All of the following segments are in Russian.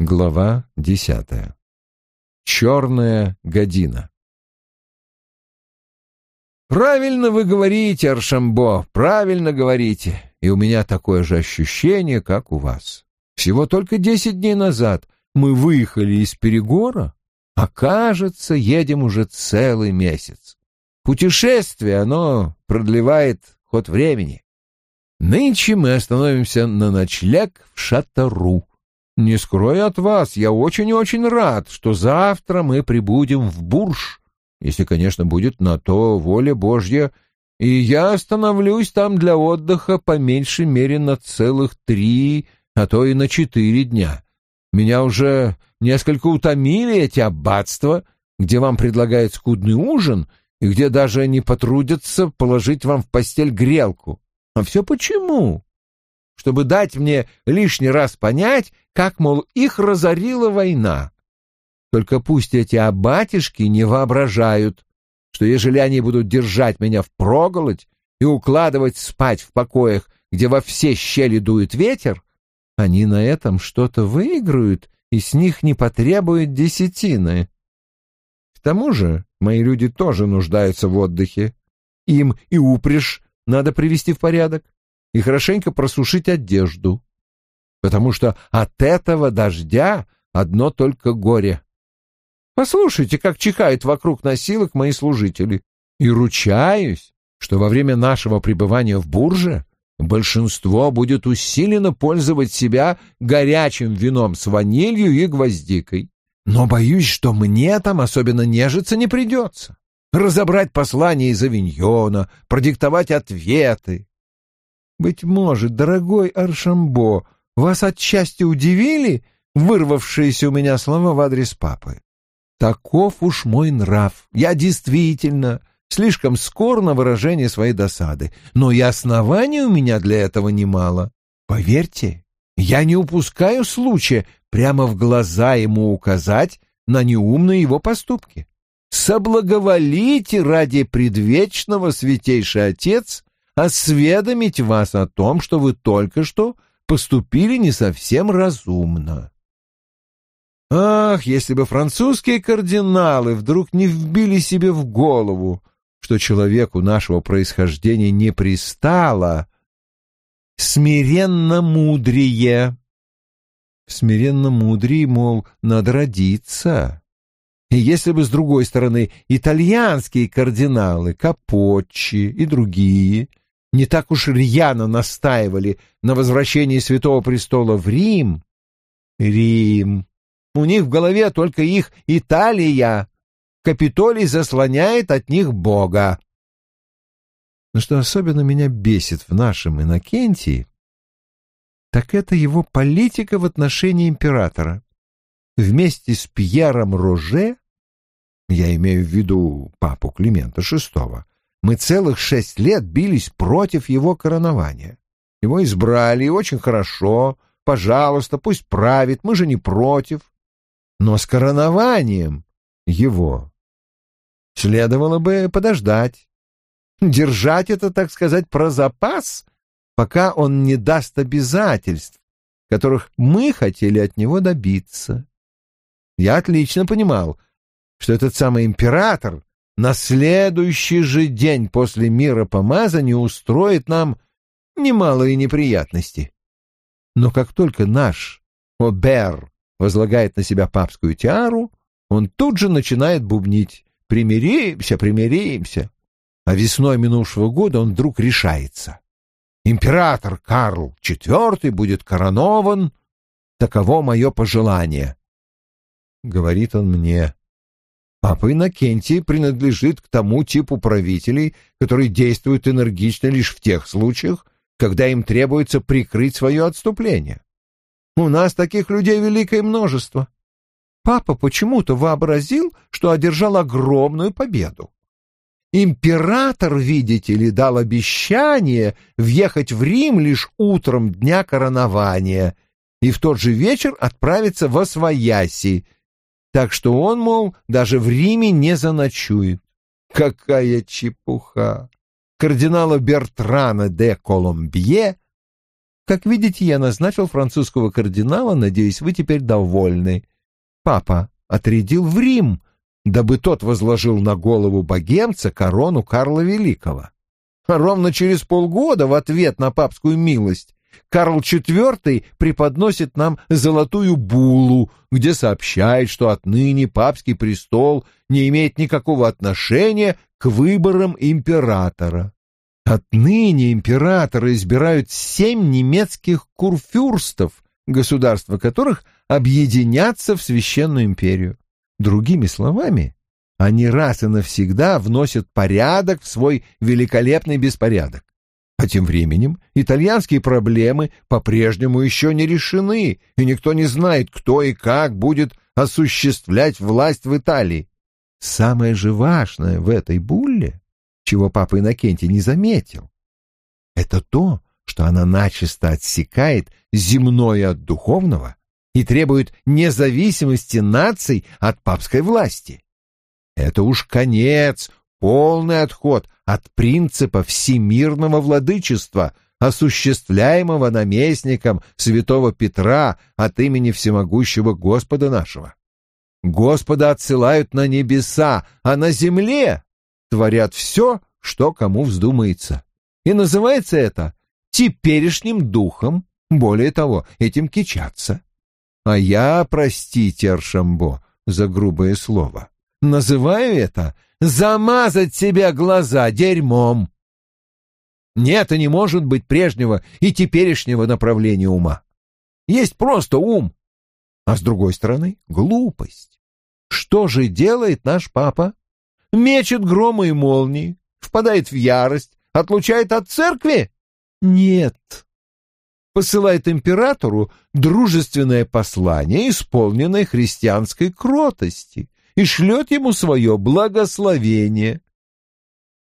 Глава десятая. Черная година. «Правильно вы говорите, Аршамбо, правильно говорите, и у меня такое же ощущение, как у вас. Всего только десять дней назад мы выехали из Перегора, а кажется, едем уже целый месяц. Путешествие, оно продлевает ход времени. Нынче мы остановимся на ночлег в Шатару. Не скрою от вас, я очень-очень рад, что завтра мы прибудем в Бурж, если, конечно, будет на то воля Божья, и я остановлюсь там для отдыха по меньшей мере на целых три, а то и на четыре дня. Меня уже несколько утомили эти аббатства, где вам предлагают скудный ужин и где даже не потрудятся положить вам в постель грелку. А все почему? Чтобы дать мне лишний раз понять, как, мол, их разорила война. Только пусть эти абатишки не воображают, что ежели они будут держать меня впроголодь и укладывать спать в покоях, где во все щели дует ветер, они на этом что-то выиграют и с них не потребуют десятины. К тому же мои люди тоже нуждаются в отдыхе. Им и упряжь надо привести в порядок и хорошенько просушить одежду, потому что от этого дождя одно только горе. Послушайте, как чихают вокруг носилок мои служители, и ручаюсь, что во время нашего пребывания в Бурже большинство будет усиленно пользовать себя горячим вином с ванилью и гвоздикой. Но боюсь, что мне там особенно нежиться не придется. Разобрать послание из Авиньона, продиктовать ответы, быть может, дорогой Аршамбо, вас отчасти удивили вырвавшиеся у меня слова в адрес папы? Таков уж мой нрав. Я действительно слишком скор на выражение своей досады, но и оснований у меня для этого немало. Поверьте, я не упускаю случая прямо в глаза ему указать на неумные его поступки. Соблаговолите ради предвечного святейший отец осведомить вас о том, что вы только что поступили не совсем разумно. Ах, если бы французские кардиналы вдруг не вбили себе в голову, что человеку нашего происхождения не пристало смиренно мудрее. Смиренно мудрее, мол, надо родиться. И если бы, с другой стороны, итальянские кардиналы, Капоччи и другие не так уж рьяно настаивали на возвращении Святого Престола в Рим. Рим. У них в голове только их Италия. Капитолий заслоняет от них Бога. Но что особенно меня бесит в нашем Иннокентии, так это его политика в отношении императора. Вместе с Пьером Роже, я имею в виду папу Климента VI, мы целых шесть лет бились против его коронования. Его избрали, и очень хорошо. Пожалуйста, пусть правит, мы же не против. Но с коронованием его следовало бы подождать. Держать это, так сказать, про запас, пока он не даст обязательств, которых мы хотели от него добиться. Я отлично понимал, что этот самый император на следующий же день после мира помазания устроит нам немалые неприятности. Но как только наш Обер возлагает на себя папскую тиару, он тут же начинает бубнить «Примиримся, примиримся». А весной минувшего года он вдруг решается. Император Карл IV будет коронован, таково мое пожелание. Говорит он мне, Папа Иннокентий принадлежит к тому типу правителей, которые действуют энергично лишь в тех случаях, когда им требуется прикрыть свое отступление. У нас таких людей великое множество. Папа почему-то вообразил, что одержал огромную победу. Император, видите ли, дал обещание въехать в Рим лишь утром дня коронования и в тот же вечер отправиться во Свояси — так что он, мол, даже в Риме не заночует. Какая чепуха! Кардинала Бертрана де Коломбье Как видите, я назначил французского кардинала, надеюсь, вы теперь довольны. Папа отрядил в Рим, дабы тот возложил на голову богемца корону Карла Великого. А ровно через полгода в ответ на папскую милость Карл IV преподносит нам золотую буллу, где сообщает, что отныне папский престол не имеет никакого отношения к выборам императора. Отныне императоры избирают семь немецких курфюрстов, государства которых объединятся в священную империю. Другими словами, они раз и навсегда вносят порядок в свой великолепный беспорядок. А тем временем итальянские проблемы по-прежнему еще не решены, и никто не знает, кто и как будет осуществлять власть в Италии. Самое же важное в этой булле чего папа Иннокентий не заметил. Это то, что она начисто отсекает земное от духовного и требует независимости наций от папской власти. Это уж конец, полный отход от принципа всемирного владычества, осуществляемого наместником святого Петра от имени всемогущего Господа нашего. Господа отсылают на небеса, а на земле творят все, что кому вздумается. И называется это теперешним духом, более того, этим кичаться. А я, простите, Аршамбо, за грубое слово, называю это замазать себе глаза дерьмом. Нет и не может быть прежнего и теперешнего направления ума. Есть просто ум, а с другой стороны — глупость. Что же делает наш папа? мечет громы и молнии, впадает в ярость, отлучает от церкви? Нет. Посылает императору дружественное послание, исполненное христианской кротости, и шлет ему свое благословение.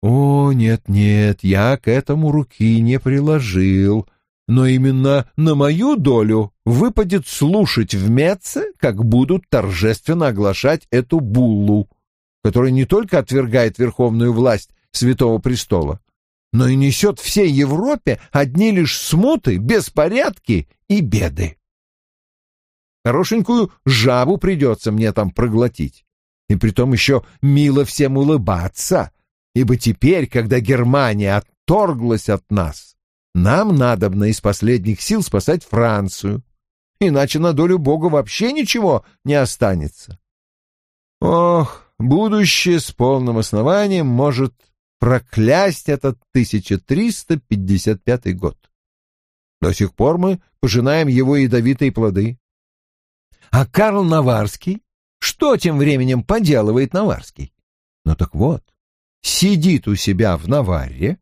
О, нет-нет, я к этому руки не приложил, но именно на мою долю выпадет слушать в Меце, как будут торжественно оглашать эту буллу который не только отвергает верховную власть Святого Престола, но и несет всей Европе одни лишь смуты, беспорядки и беды. Хорошенькую жабу придется мне там проглотить, и притом еще мило всем улыбаться, ибо теперь, когда Германия отторглась от нас, нам надобно из последних сил спасать Францию, иначе на долю Бога вообще ничего не останется. Ох, будущее с полным основанием может проклясть этот 1355 год. До сих пор мы пожинаем его ядовитые плоды. А Карл Наварский? Что тем временем поделывает Наварский? Ну так вот, сидит у себя в Наварре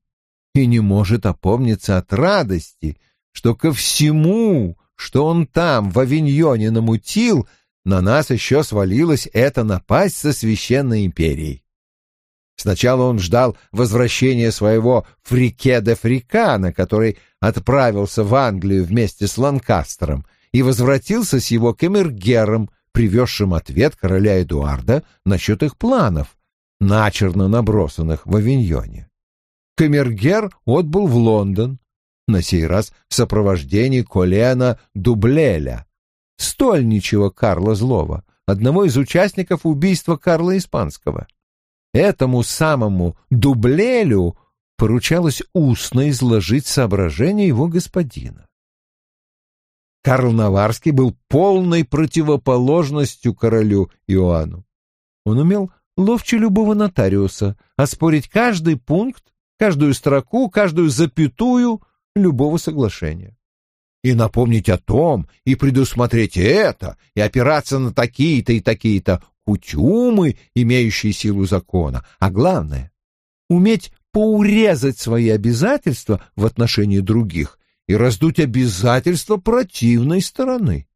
и не может опомниться от радости, что ко всему, что он там в Авиньоне намутил, на нас еще свалилась эта напасть со священной империей. Сначала он ждал возвращения своего Фрике де Фрикана, который отправился в Англию вместе с Ланкастером и возвратился с его камергером, привезшим ответ короля Эдуарда насчет их планов, начерно набросанных в Авиньоне. Камергер отбыл в Лондон, на сей раз в сопровождении Колена Дублеля, стольничего Карла Злого, одного из участников убийства Карла Испанского. Этому самому Дублелю поручалось устно изложить соображения его господина. Карл Наварский был полной противоположностью королю Иоанну. Он умел ловче любого нотариуса оспорить каждый пункт, каждую строку, каждую запятую любого соглашения и напомнить о том, и предусмотреть это, и опираться на такие-то и такие-то кутюмы, имеющие силу закона, а главное — уметь поурезать свои обязательства в отношении других и раздуть обязательства противной стороны.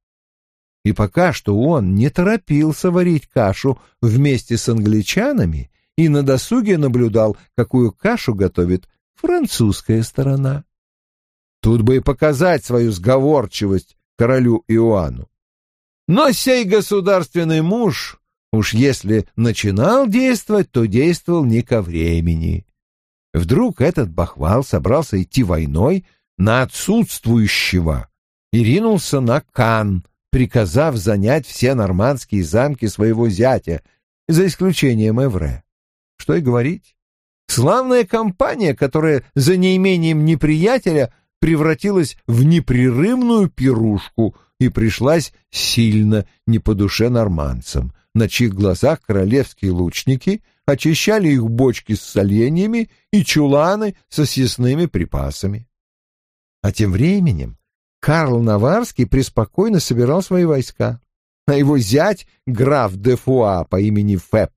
И пока что он не торопился варить кашу вместе с англичанами и на досуге наблюдал, какую кашу готовит французская сторона. Тут бы и показать свою сговорчивость королю Иоанну. Но сей государственный муж, уж если начинал действовать, то действовал не ко времени. Вдруг этот бахвал собрался идти войной на отсутствующего и ринулся на Кан, приказав занять все нормандские замки своего зятя, за исключением Эвре. Что и говорить. Славная компания, которая за неимением неприятеля превратилась в непрерывную пирушку и пришлась сильно не по душе нормандцам, на чьих глазах королевские лучники очищали их бочки с соленьями и чуланы со съестными припасами. А тем временем Карл Наварский преспокойно собирал свои войска, а его зять — граф де Фуа по имени Фэп.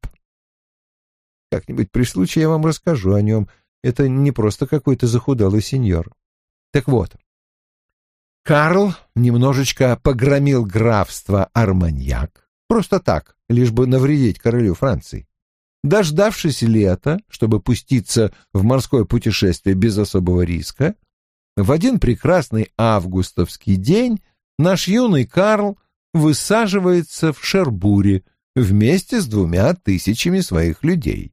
Как-нибудь при случае я вам расскажу о нем. Это не просто какой-то захудалый сеньор. Так вот, Карл немножечко погромил графство Арманьяк, просто так, лишь бы навредить королю Франции. Дождавшись лета, чтобы пуститься в морское путешествие без особого риска, в один прекрасный августовский день наш юный Карл высаживается в Шербуре вместе с двумя тысячами своих людей.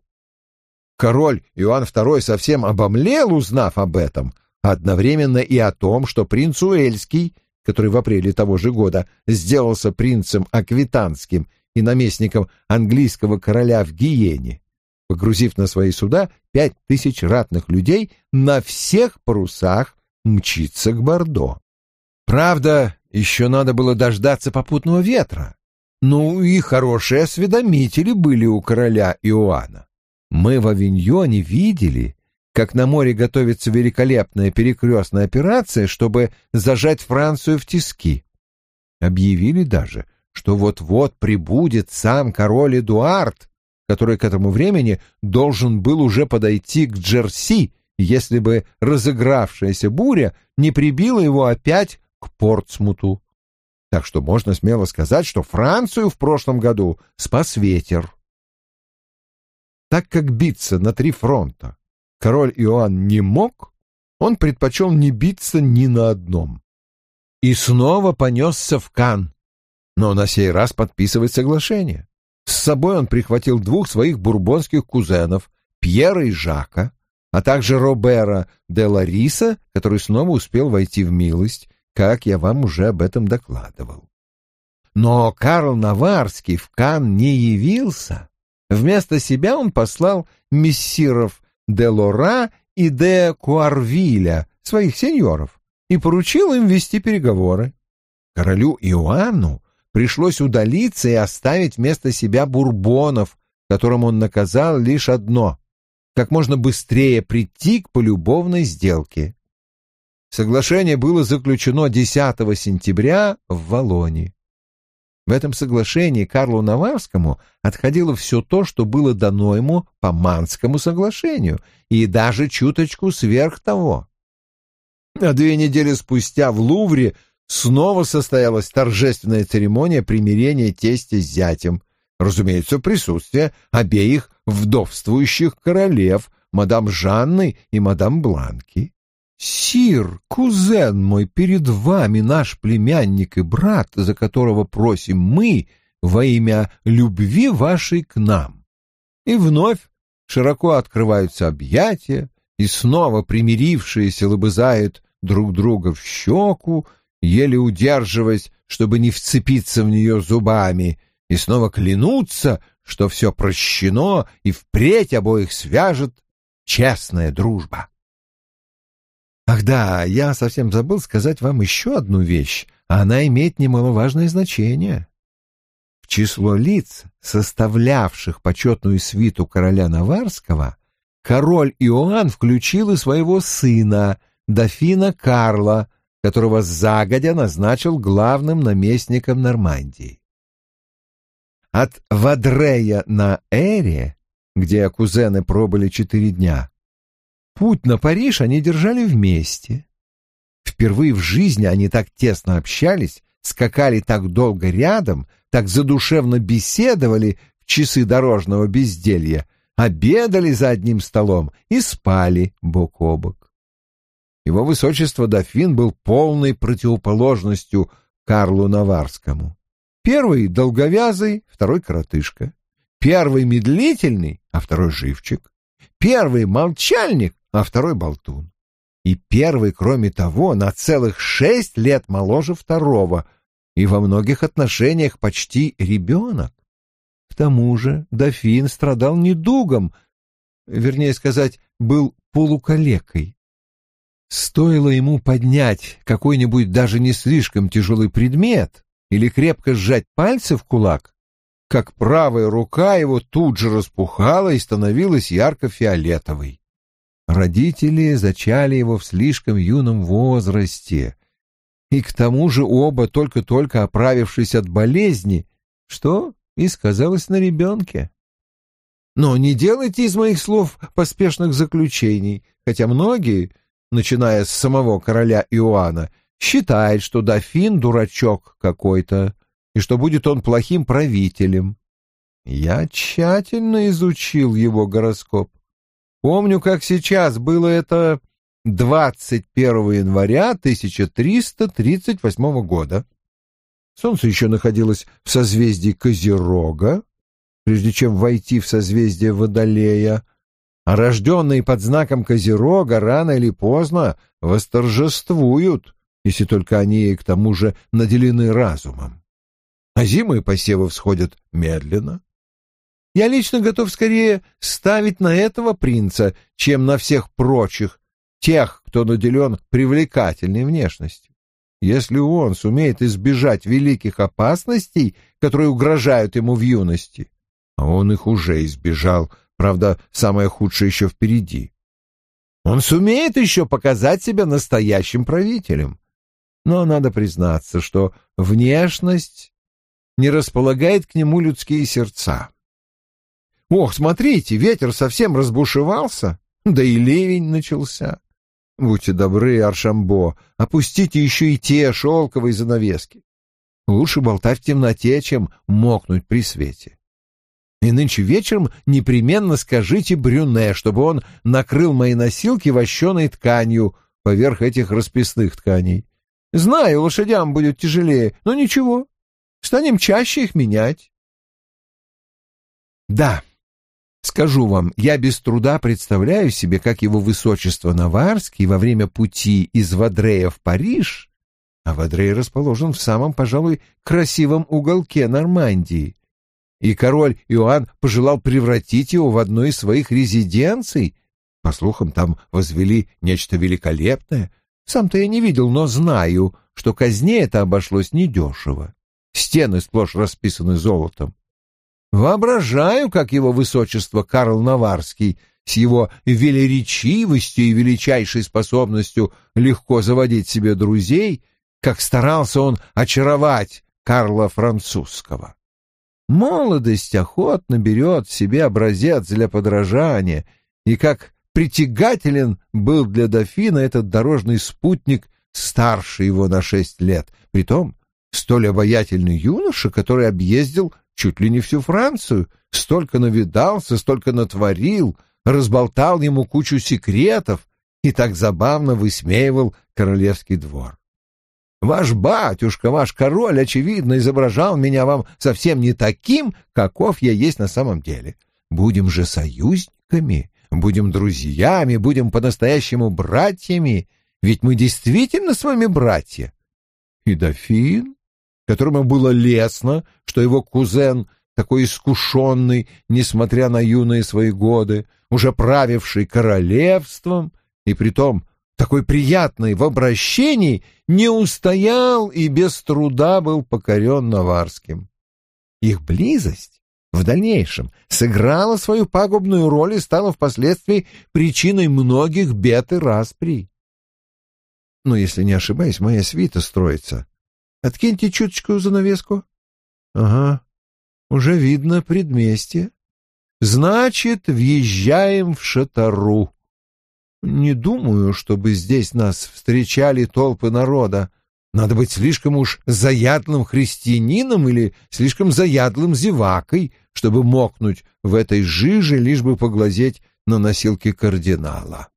Король Иоанн II совсем обомлел, узнав об этом, одновременно и о том, что принц Уэльский, который в апреле того же года сделался принцем Аквитанским и наместником английского короля в Гиене, погрузив на свои суда пять тысяч ратных людей, на всех парусах мчится к Бордо. Правда, еще надо было дождаться попутного ветра. Ну и хорошие осведомители были у короля Иоанна. Мы в Авиньоне видели, как на море готовится великолепная перекрестная операция, чтобы зажать Францию в тиски. Объявили даже, что вот-вот прибудет сам король Эдуард, который к этому времени должен был уже подойти к Джерси, если бы разыгравшаяся буря не прибила его опять к Портсмуту. Так что можно смело сказать, что Францию в прошлом году спас ветер. Так как биться на три фронта король Иоанн не мог, он предпочел не биться ни на одном. И снова понесся в Кан, но на сей раз подписывать соглашение. С собой он прихватил двух своих бурбонских кузенов, Пьера и Жака, а также Робера де Лариса, который снова успел войти в милость, как я вам уже об этом докладывал. Но Карл Наварский в Кан не явился. Вместо себя он послал мессиров де Лора и де Куарвиля, своих сеньоров, и поручил им вести переговоры. Королю Иоанну пришлось удалиться и оставить вместо себя бурбонов, которым он наказал лишь одно — как можно быстрее прийти к полюбовной сделке. Соглашение было заключено 10 сентября в Валоне. В этом соглашении Карлу Наварскому отходило все то, что было дано ему по Манскому соглашению, и даже чуточку сверх того. А две недели спустя в Лувре снова состоялась торжественная церемония примирения тестя с зятем, разумеется, в присутствии обеих вдовствующих королев, мадам Жанны и мадам Бланки. «Сир, кузен мой, перед вами наш племянник и брат, за которого просим мы во имя любви вашей к нам». И вновь широко открываются объятия, и снова примирившиеся лобызают друг друга в щеку, еле удерживаясь, чтобы не вцепиться в нее зубами, и снова клянутся, что все прощено и впредь обоих свяжет честная дружба. Ах да, я совсем забыл сказать вам еще одну вещь, а она имеет немаловажное значение. В число лиц, составлявших почетную свиту короля Наварского, король Иоанн включил и своего сына, дофина Карла, которого загодя назначил главным наместником Нормандии. От Вадрея на Эре, где кузены пробыли четыре дня, Путь на Париж они держали вместе. Впервые в жизни они так тесно общались, скакали так долго рядом, так задушевно беседовали в часы дорожного безделья, обедали за одним столом и спали бок о бок. Его высочество дофин был полной противоположностью Карлу Наварскому. Первый — долговязый, второй — коротышка. Первый — медлительный, а второй — живчик. Первый — молчальник, а второй — болтун. и первый, кроме того, на целых шесть лет моложе второго, и во многих отношениях почти ребенок. К тому же дофин страдал недугом, вернее сказать, был полукалекой. Стоило ему поднять какой-нибудь даже не слишком тяжелый предмет или крепко сжать пальцы в кулак, как правая рука его тут же распухала и становилась ярко-фиолетовой. Родители зачали его в слишком юном возрасте, и к тому же оба только-только оправившись от болезни, что и сказалось на ребенке. Но не делайте из моих слов поспешных заключений, хотя многие, начиная с самого короля Иоанна, считают, что дофин дурачок какой-то, и что будет он плохим правителем. Я тщательно изучил его гороскоп. Помню, как сейчас было это 21 января 1338 года. Солнце еще находилось в созвездии Козерога, прежде чем войти в созвездие Водолея, а рожденные под знаком Козерога рано или поздно восторжествуют, если только они к тому же наделены разумом. А зимы посевы всходят медленно. Я лично готов скорее ставить на этого принца, чем на всех прочих, тех, кто наделен привлекательной внешностью. Если он сумеет избежать великих опасностей, которые угрожают ему в юности, а он их уже избежал, правда, самое худшее еще впереди, он сумеет еще показать себя настоящим правителем. Но надо признаться, что внешность не располагает к нему людские сердца. Ох, смотрите, ветер совсем разбушевался, да и ливень начался. Будьте добры, Аршамбо, опустите еще и те шелковые занавески. Лучше болтать в темноте, чем мокнуть при свете. И нынче вечером непременно скажите Брюне, чтобы он накрыл мои носилки вощеной тканью поверх этих расписных тканей. Знаю, лошадям будет тяжелее, но ничего, станем чаще их менять. Да, Скажу вам, я без труда представляю себе, как его высочество Наварский во время пути из Вадрея в Париж, а Вадрей расположен в самом, пожалуй, красивом уголке Нормандии, и король Иоанн пожелал превратить его в одну из своих резиденций. По слухам, там возвели нечто великолепное. Сам-то я не видел, но знаю, что казне это обошлось недешево. Стены сплошь расписаны золотом. Воображаю, как его высочество Карл Наварский с его велеречивостью и величайшей способностью легко заводить себе друзей, как старался он очаровать Карла Французского. Молодость охотно берет себе образец для подражания, и как притягателен был для дофина этот дорожный спутник, старше его на шесть лет, притом столь обаятельный юноша, который объездил чуть ли не всю Францию, столько навидался, столько натворил, разболтал ему кучу секретов и так забавно высмеивал королевский двор. Ваш батюшка, ваш король, очевидно, изображал меня вам совсем не таким, каков я есть на самом деле. Будем же союзниками, будем друзьями, будем по-настоящему братьями, ведь мы действительно с вами братья. И дофин которому было лестно, что его кузен, такой искушенный, несмотря на юные свои годы, уже правивший королевством, и притом такой приятный в обращении, не устоял и без труда был покорен Наварским. Их близость в дальнейшем сыграла свою пагубную роль и стала впоследствии причиной многих бед и распри. Но, если не ошибаюсь, моя свита строится Откиньте чуточку занавеску. Ага, уже видно предместье. Значит, въезжаем в Шатару. Не думаю, чтобы здесь нас встречали толпы народа. Надо быть слишком уж заядлым христианином или слишком заядлым зевакой, чтобы мокнуть в этой жиже, лишь бы поглазеть на носилки кардинала.